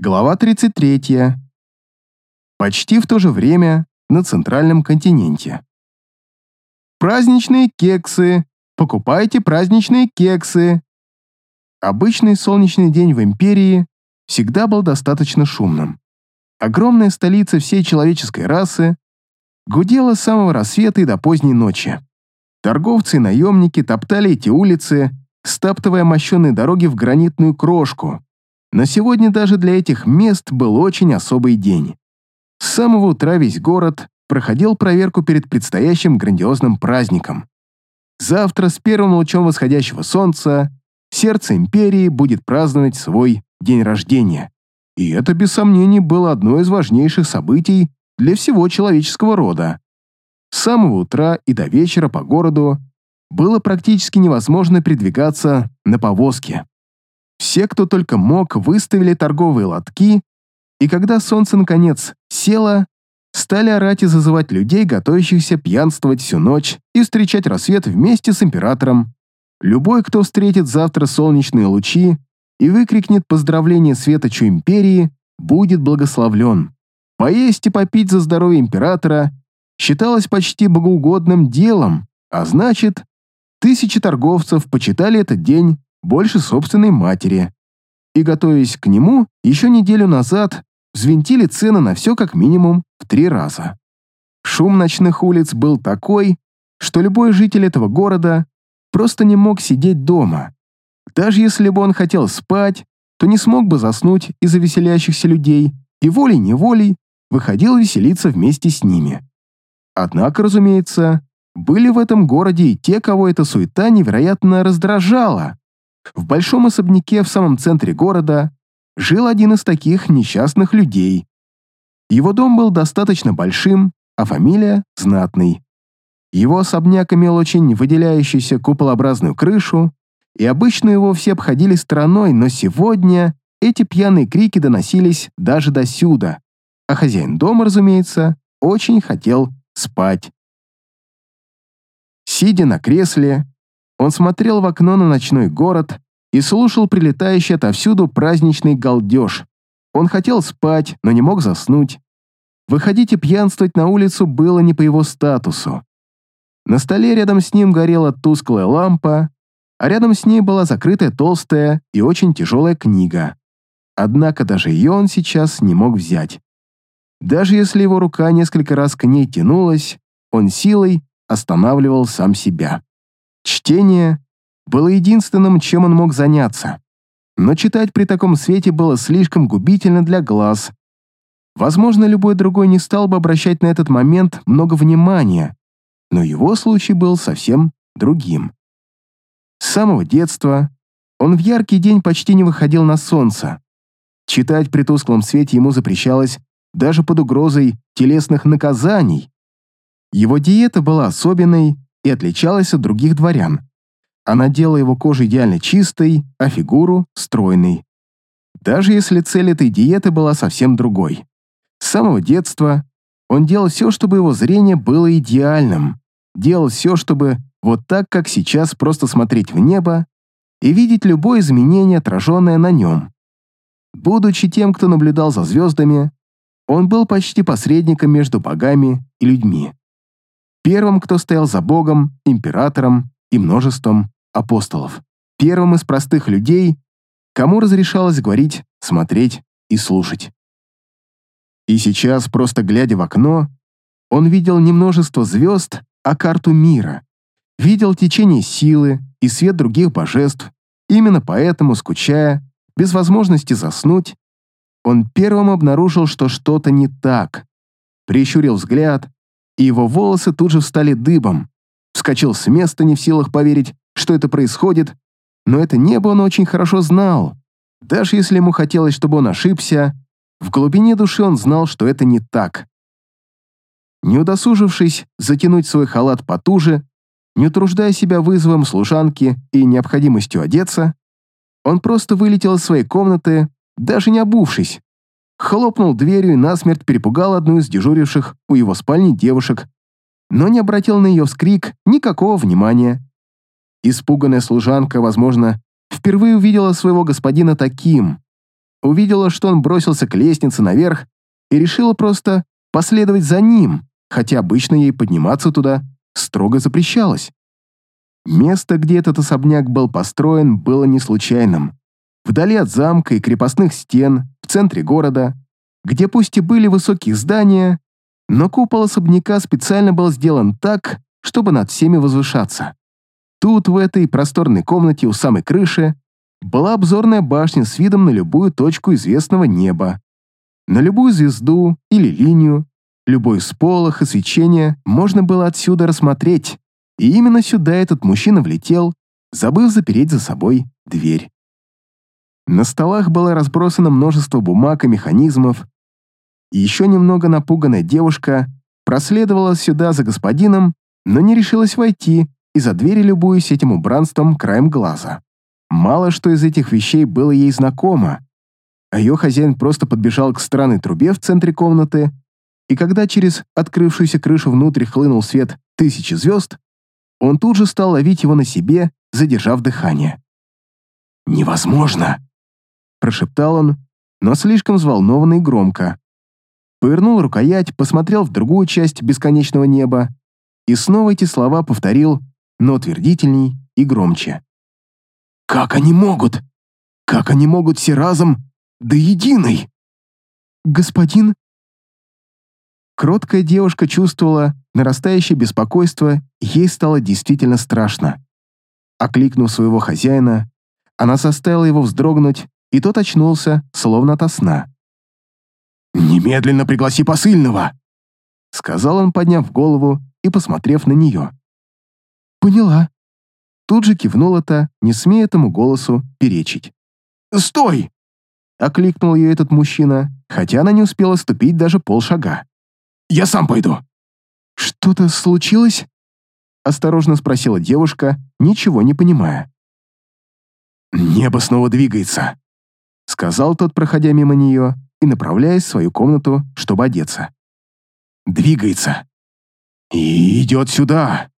Глава 33. Почти в то же время на центральном континенте. Праздничные кексы! Покупайте праздничные кексы! Обычный солнечный день в Империи всегда был достаточно шумным. Огромная столица всей человеческой расы гудела с самого рассвета и до поздней ночи. Торговцы и наемники топтали эти улицы, стаптывая мощенные дороги в гранитную крошку. Но сегодня даже для этих мест был очень особый день. С самого утра весь город проходил проверку перед предстоящим грандиозным праздником. Завтра с первым лучом восходящего солнца сердце империи будет праздновать свой день рождения. И это, без сомнений, было одно из важнейших событий для всего человеческого рода. С самого утра и до вечера по городу было практически невозможно передвигаться на повозке. Все, кто только мог, выставили торговые лотки, и когда солнце наконец село, стали орать и зазывать людей, готовящихся пьянствовать всю ночь и встречать рассвет вместе с императором. Любой, кто встретит завтра солнечные лучи и выкрикнет поздравление светочу империи, будет благословлен. Поесть и попить за здоровье императора считалось почти богоугодным делом, а значит, тысячи торговцев почитали этот день больше собственной матери. И, готовясь к нему, еще неделю назад взвинтили цены на все как минимум в три раза. Шум ночных улиц был такой, что любой житель этого города просто не мог сидеть дома. Даже если бы он хотел спать, то не смог бы заснуть из-за веселящихся людей и волей-неволей выходил веселиться вместе с ними. Однако, разумеется, были в этом городе и те, кого эта суета невероятно раздражала. В большом особняке в самом центре города жил один из таких несчастных людей. Его дом был достаточно большим, а фамилия — знатный. Его особняк имел очень выделяющуюся куполообразную крышу, и обычно его все обходили стороной, но сегодня эти пьяные крики доносились даже до сюда, а хозяин дома, разумеется, очень хотел спать. Сидя на кресле, он смотрел в окно на ночной город и слушал прилетающий отовсюду праздничный галдеж. Он хотел спать, но не мог заснуть. Выходить и пьянствовать на улицу было не по его статусу. На столе рядом с ним горела тусклая лампа, а рядом с ней была закрытая толстая и очень тяжелая книга. Однако даже ее он сейчас не мог взять. Даже если его рука несколько раз к ней тянулась, он силой останавливал сам себя. Чтение было единственным, чем он мог заняться. Но читать при таком свете было слишком губительно для глаз. Возможно, любой другой не стал бы обращать на этот момент много внимания, но его случай был совсем другим. С самого детства он в яркий день почти не выходил на солнце. Читать при тусклом свете ему запрещалось даже под угрозой телесных наказаний. Его диета была особенной, и отличалась от других дворян. Она делала его кожу идеально чистой, а фигуру — стройной. Даже если цель этой диеты была совсем другой. С самого детства он делал все, чтобы его зрение было идеальным. Делал все, чтобы вот так, как сейчас, просто смотреть в небо и видеть любое изменение, отраженное на нем. Будучи тем, кто наблюдал за звездами, он был почти посредником между богами и людьми первым, кто стоял за Богом, императором и множеством апостолов. Первым из простых людей, кому разрешалось говорить, смотреть и слушать. И сейчас, просто глядя в окно, он видел не множество звезд, а карту мира. Видел течение силы и свет других божеств. Именно поэтому, скучая, без возможности заснуть, он первым обнаружил, что что-то не так. Прищурил взгляд и его волосы тут же встали дыбом. Вскочил с места, не в силах поверить, что это происходит, но это небо он очень хорошо знал. Даже если ему хотелось, чтобы он ошибся, в глубине души он знал, что это не так. Не удосужившись затянуть свой халат потуже, не утруждая себя вызовом служанки и необходимостью одеться, он просто вылетел из своей комнаты, даже не обувшись, хлопнул дверью и насмерть перепугал одну из дежуривших у его спальни девушек, но не обратил на ее вскрик никакого внимания. Испуганная служанка, возможно, впервые увидела своего господина таким. увидела, что он бросился к лестнице наверх и решила просто последовать за ним, хотя обычно ей подниматься туда строго запрещалось. Место, где этот особняк был построен, было не случайным. Вдали от замка и крепостных стен, в центре города, где пусть и были высокие здания, но купол особняка специально был сделан так, чтобы над всеми возвышаться. Тут, в этой просторной комнате у самой крыши, была обзорная башня с видом на любую точку известного неба, на любую звезду или линию, любой сполох и свечение можно было отсюда рассмотреть, и именно сюда этот мужчина влетел, забыв запереть за собой дверь. На столах было разбросано множество бумаг и механизмов, и еще немного напуганная девушка проследовала сюда за господином, но не решилась войти, и за двери любуясь этим убранством краем глаза. Мало что из этих вещей было ей знакомо, а ее хозяин просто подбежал к странной трубе в центре комнаты, и когда через открывшуюся крышу внутрь хлынул свет тысячи звезд, он тут же стал ловить его на себе, задержав дыхание. «Невозможно!» – прошептал он, но слишком взволнованно и громко. Повернул рукоять, посмотрел в другую часть бесконечного неба и снова эти слова повторил, но твердительней и громче. «Как они могут? Как они могут все разом до единой?» «Господин...» Кроткая девушка чувствовала нарастающее беспокойство, ей стало действительно страшно. Окликнув своего хозяина, она заставила его вздрогнуть, и тот очнулся, словно ото сна. «Немедленно пригласи посыльного!» — сказал он, подняв голову и посмотрев на нее. «Поняла». Тут же кивнула та, не смея этому голосу перечить. «Стой!» — окликнул ее этот мужчина, хотя она не успела ступить даже полшага. «Я сам пойду». «Что-то случилось?» — осторожно спросила девушка, ничего не понимая. «Небо снова двигается», — сказал тот, проходя мимо нее и направляясь в свою комнату, чтобы одеться. «Двигается. И идет сюда.